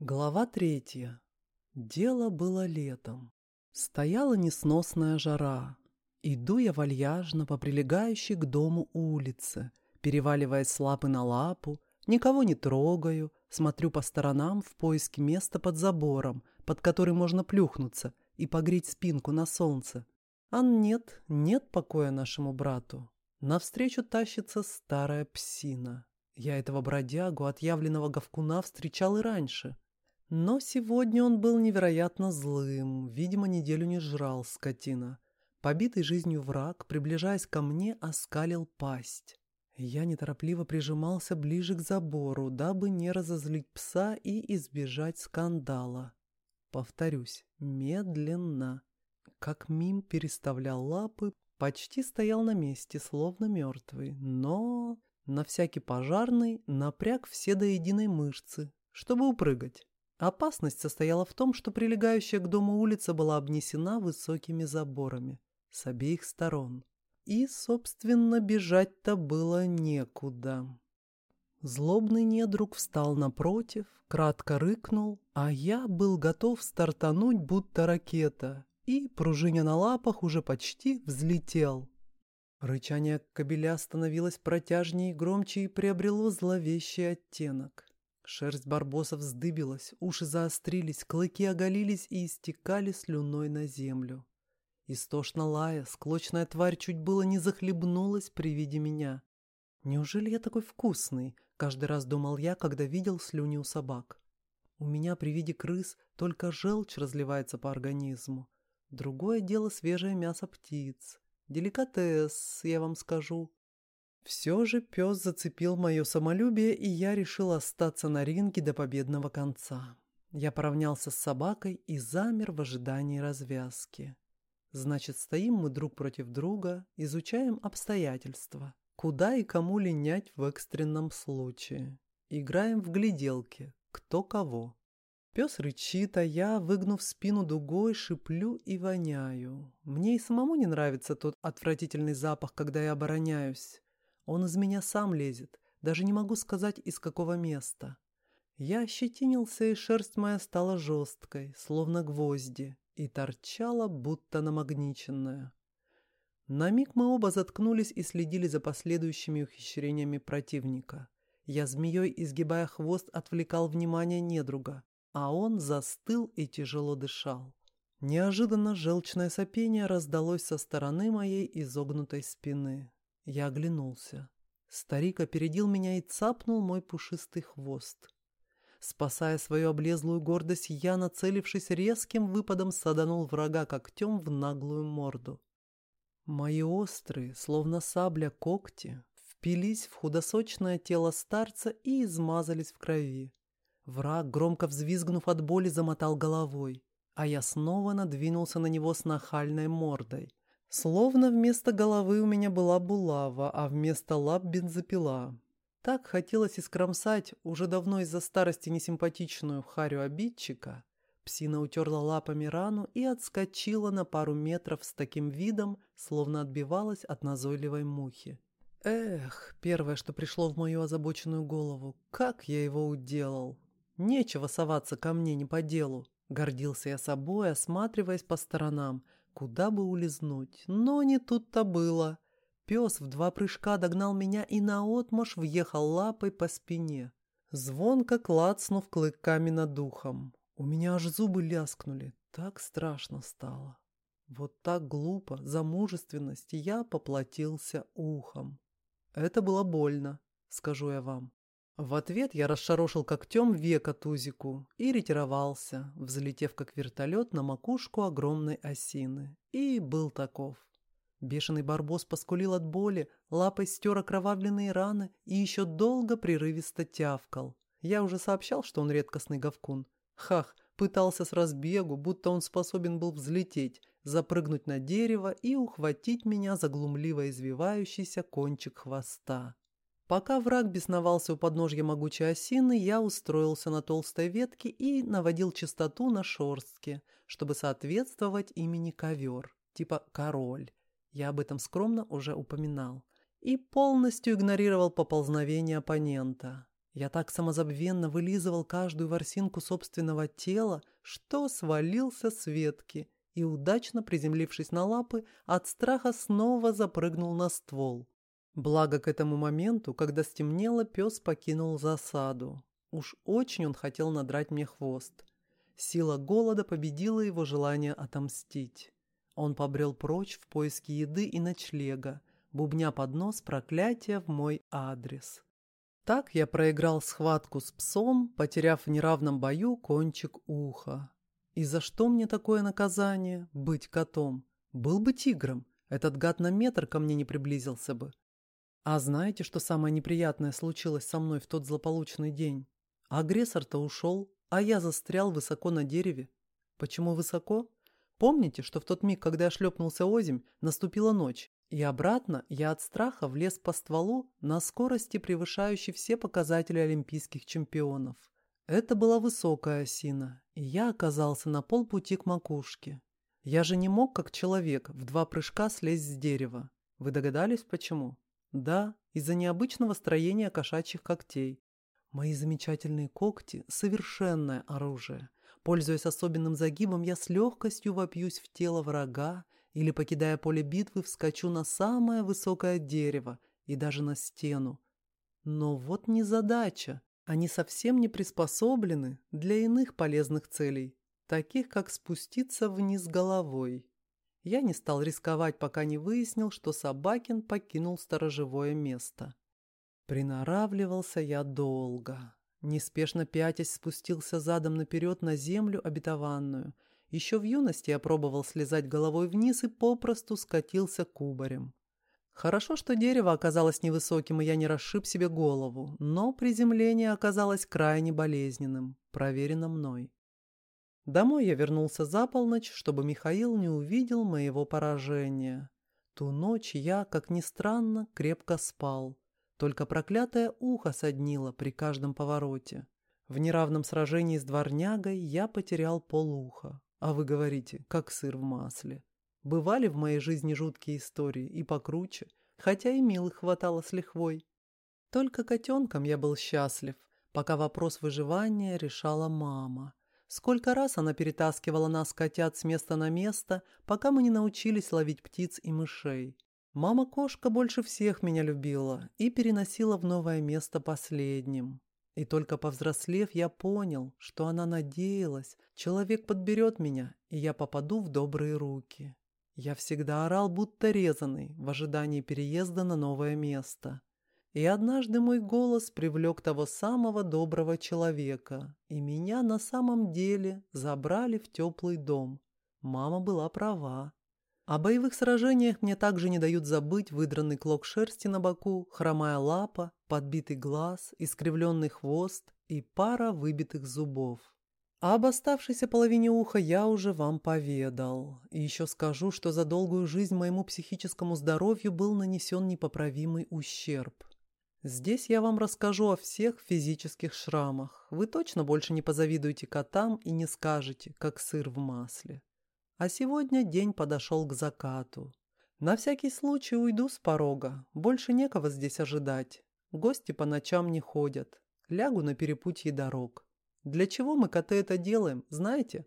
Глава третья. Дело было летом. Стояла несносная жара. Иду я вальяжно по прилегающей к дому улице, переваливаясь с лапы на лапу, никого не трогаю, смотрю по сторонам в поиске места под забором, под который можно плюхнуться и погреть спинку на солнце. А нет, нет покоя нашему брату. Навстречу тащится старая псина. Я этого бродягу, отъявленного говкуна, встречал и раньше — но сегодня он был невероятно злым, видимо, неделю не жрал скотина. Побитый жизнью враг, приближаясь ко мне, оскалил пасть. Я неторопливо прижимался ближе к забору, дабы не разозлить пса и избежать скандала. Повторюсь, медленно. Как мим переставлял лапы, почти стоял на месте, словно мертвый, но на всякий пожарный напряг все до единой мышцы, чтобы упрыгать. Опасность состояла в том, что прилегающая к дому улица была обнесена высокими заборами с обеих сторон. И, собственно, бежать-то было некуда. Злобный недруг встал напротив, кратко рыкнул, а я был готов стартануть, будто ракета, и, пружиня на лапах, уже почти взлетел. Рычание кобеля становилось протяжнее громче и приобрело зловещий оттенок. Шерсть барбоса вздыбилась, уши заострились, клыки оголились и истекали слюной на землю. Истошно лая, склочная тварь чуть было не захлебнулась при виде меня. «Неужели я такой вкусный?» — каждый раз думал я, когда видел слюни у собак. У меня при виде крыс только желчь разливается по организму. Другое дело свежее мясо птиц. Деликатес, я вам скажу. Все же пес зацепил мое самолюбие, и я решил остаться на ринге до победного конца. Я поравнялся с собакой и замер в ожидании развязки. Значит, стоим мы друг против друга, изучаем обстоятельства. Куда и кому линять в экстренном случае. Играем в гляделки, кто кого. Пес рычит, а я, выгнув спину дугой, шиплю и воняю. Мне и самому не нравится тот отвратительный запах, когда я обороняюсь. Он из меня сам лезет, даже не могу сказать, из какого места. Я ощетинился, и шерсть моя стала жесткой, словно гвозди, и торчала, будто намагниченная. На миг мы оба заткнулись и следили за последующими ухищрениями противника. Я змеей, изгибая хвост, отвлекал внимание недруга, а он застыл и тяжело дышал. Неожиданно желчное сопение раздалось со стороны моей изогнутой спины. Я оглянулся. Старик опередил меня и цапнул мой пушистый хвост. Спасая свою облезлую гордость, я, нацелившись резким выпадом, саданул врага когтем в наглую морду. Мои острые, словно сабля когти, впились в худосочное тело старца и измазались в крови. Враг, громко взвизгнув от боли, замотал головой, а я снова надвинулся на него с нахальной мордой. Словно вместо головы у меня была булава, а вместо лап бензопила. Так хотелось искромсать уже давно из-за старости несимпатичную харю обидчика. Псина утерла лапами рану и отскочила на пару метров с таким видом, словно отбивалась от назойливой мухи. Эх, первое, что пришло в мою озабоченную голову, как я его уделал. Нечего соваться ко мне не по делу. Гордился я собой, осматриваясь по сторонам – Куда бы улизнуть? Но не тут-то было. Пес в два прыжка догнал меня и наотмашь въехал лапой по спине, звонко клацнув клыками над духом. У меня аж зубы ляскнули. Так страшно стало. Вот так глупо, за мужественность я поплатился ухом. Это было больно, скажу я вам. В ответ я расшарошил когтем века Тузику и ретировался, взлетев как вертолет на макушку огромной осины. И был таков. Бешеный барбос поскулил от боли, лапой стер окровавленные раны и еще долго прерывисто тявкал. Я уже сообщал, что он редкостный говкун. Хах, пытался с разбегу, будто он способен был взлететь, запрыгнуть на дерево и ухватить меня за глумливо извивающийся кончик хвоста. Пока враг бесновался у подножья могучей осины, я устроился на толстой ветке и наводил чистоту на шорстке, чтобы соответствовать имени ковер, типа король. Я об этом скромно уже упоминал. И полностью игнорировал поползновение оппонента. Я так самозабвенно вылизывал каждую ворсинку собственного тела, что свалился с ветки и, удачно приземлившись на лапы, от страха снова запрыгнул на ствол. Благо к этому моменту, когда стемнело, пес покинул засаду. Уж очень он хотел надрать мне хвост. Сила голода победила его желание отомстить. Он побрел прочь в поиске еды и ночлега, бубня под нос проклятия в мой адрес. Так я проиграл схватку с псом, потеряв в неравном бою кончик уха. И за что мне такое наказание — быть котом? Был бы тигром, этот гад на метр ко мне не приблизился бы. А знаете, что самое неприятное случилось со мной в тот злополучный день? Агрессор-то ушел, а я застрял высоко на дереве. Почему высоко? Помните, что в тот миг, когда я шлепнулся озимь, наступила ночь, и обратно я от страха влез по стволу на скорости, превышающей все показатели олимпийских чемпионов. Это была высокая осина, и я оказался на полпути к макушке. Я же не мог, как человек, в два прыжка слезть с дерева. Вы догадались, почему? Да, из-за необычного строения кошачьих когтей. Мои замечательные когти – совершенное оружие. Пользуясь особенным загибом, я с легкостью вопьюсь в тело врага или, покидая поле битвы, вскочу на самое высокое дерево и даже на стену. Но вот не задача. Они совсем не приспособлены для иных полезных целей, таких как спуститься вниз головой. Я не стал рисковать, пока не выяснил, что Собакин покинул сторожевое место. Приноравливался я долго. Неспешно пятясь спустился задом наперед на землю обетованную – еще в юности я пробовал слезать головой вниз и попросту скатился кубарем. Хорошо, что дерево оказалось невысоким, и я не расшиб себе голову, но приземление оказалось крайне болезненным, проверено мной. Домой я вернулся за полночь, чтобы Михаил не увидел моего поражения. Ту ночь я, как ни странно, крепко спал. Только проклятое ухо соднило при каждом повороте. В неравном сражении с дворнягой я потерял полуха. А вы говорите, как сыр в масле. Бывали в моей жизни жуткие истории и покруче, хотя и милых хватало с лихвой. Только котенком я был счастлив, пока вопрос выживания решала мама. Сколько раз она перетаскивала нас, котят, с места на место, пока мы не научились ловить птиц и мышей. Мама-кошка больше всех меня любила и переносила в новое место последним. И только повзрослев, я понял, что она надеялась, человек подберет меня, и я попаду в добрые руки. Я всегда орал, будто резанный, в ожидании переезда на новое место. И однажды мой голос привлек того самого доброго человека, и меня на самом деле забрали в теплый дом. Мама была права. О боевых сражениях мне также не дают забыть выдранный клок шерсти на боку, хромая лапа, подбитый глаз, искривленный хвост и пара выбитых зубов. А об оставшейся половине уха я уже вам поведал. И еще скажу, что за долгую жизнь моему психическому здоровью был нанесен непоправимый ущерб. Здесь я вам расскажу о всех физических шрамах. Вы точно больше не позавидуете котам и не скажете, как сыр в масле. А сегодня день подошел к закату. На всякий случай уйду с порога, больше некого здесь ожидать. Гости по ночам не ходят. Лягу на перепутье дорог. Для чего мы, коты, это делаем, знаете?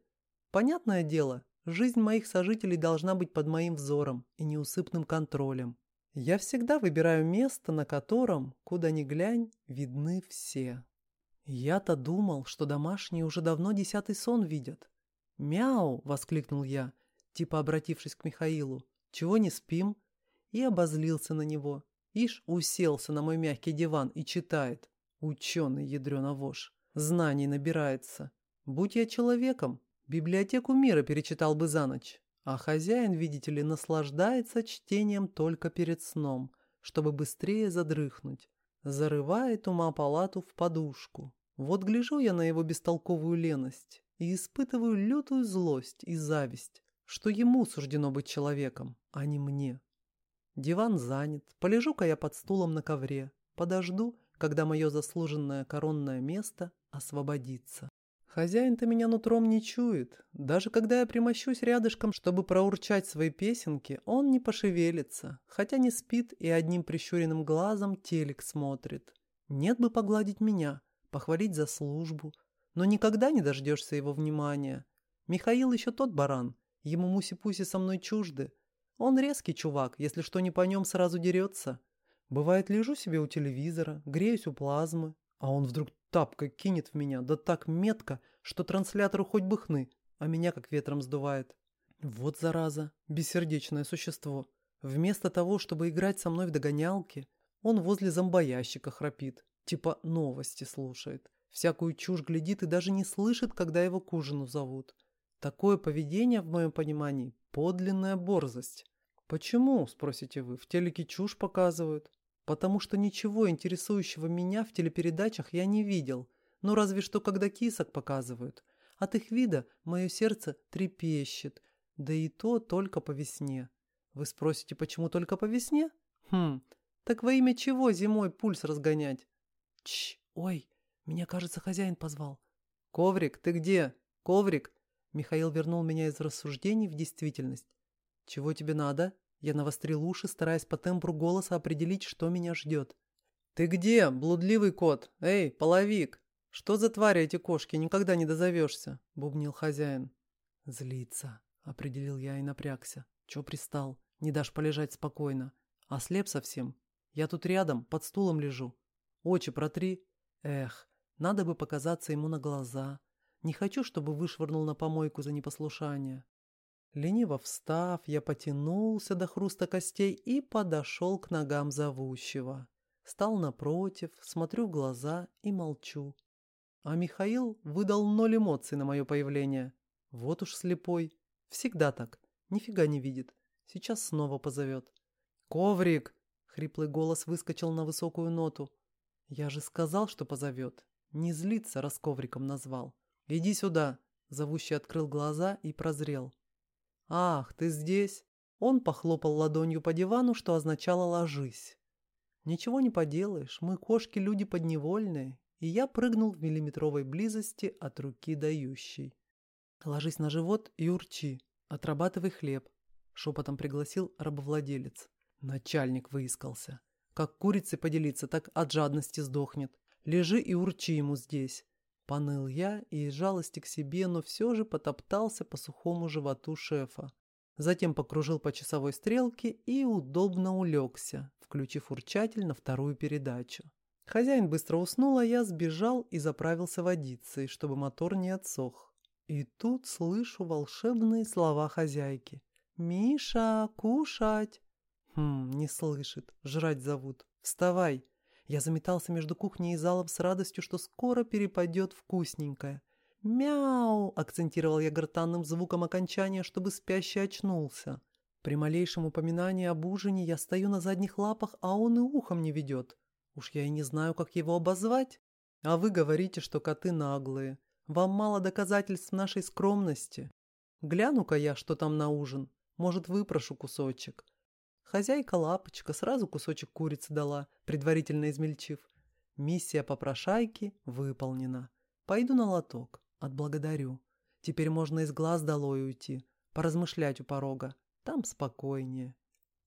Понятное дело, жизнь моих сожителей должна быть под моим взором и неусыпным контролем. Я всегда выбираю место, на котором, куда ни глянь, видны все. Я-то думал, что домашние уже давно десятый сон видят. «Мяу!» — воскликнул я, типа обратившись к Михаилу. «Чего не спим?» И обозлился на него. Ишь уселся на мой мягкий диван и читает. Ученый ядрёна. Знаний набирается. Будь я человеком, библиотеку мира перечитал бы за ночь. А хозяин, видите ли, наслаждается чтением только перед сном, чтобы быстрее задрыхнуть. Зарывает ума палату в подушку. Вот гляжу я на его бестолковую леность и испытываю лютую злость и зависть, что ему суждено быть человеком, а не мне. Диван занят, полежу-ка я под стулом на ковре, подожду, когда мое заслуженное коронное место освободится. Хозяин-то меня нутром не чует. Даже когда я примощусь рядышком, чтобы проурчать свои песенки, он не пошевелится, хотя не спит и одним прищуренным глазом телек смотрит. Нет бы погладить меня, похвалить за службу, но никогда не дождешься его внимания. Михаил еще тот баран, ему муси-пуси со мной чужды. Он резкий чувак, если что не по нем, сразу дерется. Бывает, лежу себе у телевизора, греюсь у плазмы, а он вдруг тапкой кинет в меня, да так метко, что транслятору хоть бы хны, а меня как ветром сдувает. Вот зараза, бессердечное существо. Вместо того, чтобы играть со мной в догонялки, он возле зомбоящика храпит, типа новости слушает. Всякую чушь глядит и даже не слышит, когда его к ужину зовут. Такое поведение, в моем понимании, подлинная борзость. Почему, спросите вы, в телеке чушь показывают? Потому что ничего интересующего меня в телепередачах я не видел, ну разве что когда кисок показывают. От их вида мое сердце трепещет, да и то только по весне. Вы спросите, почему только по весне? Хм, так во имя чего зимой пульс разгонять? Чш, ой, меня, кажется, хозяин позвал. Коврик, ты где? Коврик? Михаил вернул меня из рассуждений в действительность. Чего тебе надо? Я навострил уши, стараясь по тембру голоса определить, что меня ждет. «Ты где, блудливый кот? Эй, половик! Что за твари эти кошки, никогда не дозовешься?» — бубнил хозяин. «Злится», — определил я и напрягся. «Чё пристал? Не дашь полежать спокойно. Ослеп совсем. Я тут рядом, под стулом лежу. Очи протри. Эх, надо бы показаться ему на глаза. Не хочу, чтобы вышвырнул на помойку за непослушание. Лениво встав, я потянулся до хруста костей и подошел к ногам зовущего. Стал напротив, смотрю в глаза и молчу. А Михаил выдал ноль эмоций на мое появление. Вот уж слепой. Всегда так. Нифига не видит. Сейчас снова позовет. «Коврик!» — хриплый голос выскочил на высокую ноту. «Я же сказал, что позовет. Не злиться, раз ковриком назвал. Иди сюда!» Зовущий открыл глаза и прозрел. «Ах, ты здесь?» Он похлопал ладонью по дивану, что означало «ложись». «Ничего не поделаешь, мы кошки-люди подневольные, и я прыгнул в миллиметровой близости от руки дающей. Ложись на живот и урчи, отрабатывай хлеб», — шепотом пригласил рабовладелец. Начальник выискался. Как курицы поделиться, так от жадности сдохнет. Лежи и урчи ему здесь. Поныл я и из жалости к себе, но все же потоптался по сухому животу шефа. Затем покружил по часовой стрелке и удобно улегся, включив урчатель на вторую передачу. Хозяин быстро уснул, а я сбежал и заправился водицей, чтобы мотор не отсох. И тут слышу волшебные слова хозяйки. «Миша, кушать!» Хм, не слышит. Жрать зовут. «Вставай!» Я заметался между кухней и залом с радостью, что скоро перепадет вкусненькое. «Мяу!» — акцентировал я гортанным звуком окончания, чтобы спящий очнулся. При малейшем упоминании об ужине я стою на задних лапах, а он и ухом не ведет. Уж я и не знаю, как его обозвать. А вы говорите, что коты наглые. Вам мало доказательств нашей скромности. Гляну-ка я, что там на ужин. Может, выпрошу кусочек. Хозяйка Лапочка сразу кусочек курицы дала, предварительно измельчив. Миссия попрошайки выполнена. Пойду на лоток. Отблагодарю. Теперь можно из глаз долой уйти. Поразмышлять у порога. Там спокойнее.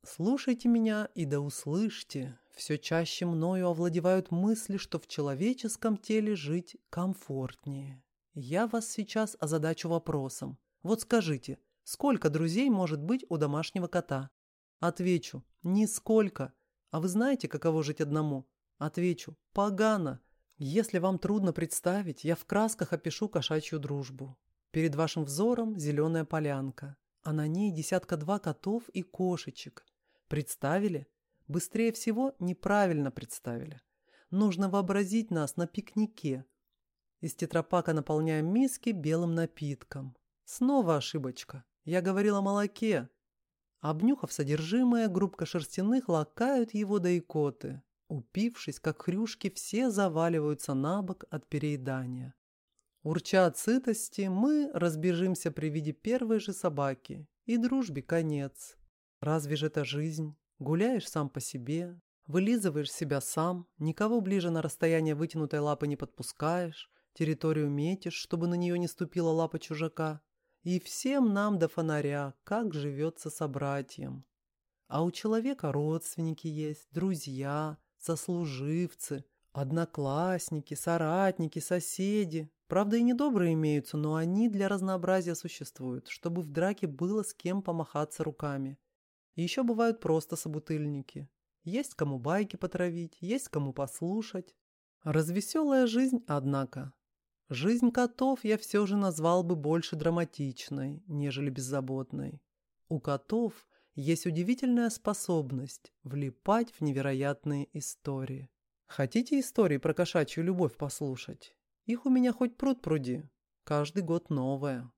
Слушайте меня и да услышьте. Все чаще мною овладевают мысли, что в человеческом теле жить комфортнее. Я вас сейчас озадачу вопросом. Вот скажите, сколько друзей может быть у домашнего кота? Отвечу, нисколько. А вы знаете, каково жить одному? Отвечу, погано. Если вам трудно представить, я в красках опишу кошачью дружбу. Перед вашим взором зеленая полянка, а на ней десятка-два котов и кошечек. Представили? Быстрее всего неправильно представили. Нужно вообразить нас на пикнике. Из тетрапака наполняем миски белым напитком. Снова ошибочка. Я говорил о молоке, Обнюхав содержимое, группка шерстяных лакают его до икоты. Упившись, как хрюшки, все заваливаются на бок от переедания. Урча от сытости, мы разбежимся при виде первой же собаки. И дружбе конец. Разве же это жизнь? Гуляешь сам по себе, вылизываешь себя сам, никого ближе на расстояние вытянутой лапы не подпускаешь, территорию метишь, чтобы на нее не ступила лапа чужака. И всем нам до фонаря, как живется собратьям. А у человека родственники есть, друзья, сослуживцы, Одноклассники, соратники, соседи. Правда, и недобрые имеются, но они для разнообразия существуют, чтобы в драке было с кем помахаться руками. Еще бывают просто собутыльники. Есть кому байки потравить, есть кому послушать. Развеселая жизнь, однако. Жизнь котов я все же назвал бы больше драматичной, нежели беззаботной. У котов есть удивительная способность влипать в невероятные истории. Хотите истории про кошачью любовь послушать? Их у меня хоть пруд пруди. Каждый год новая.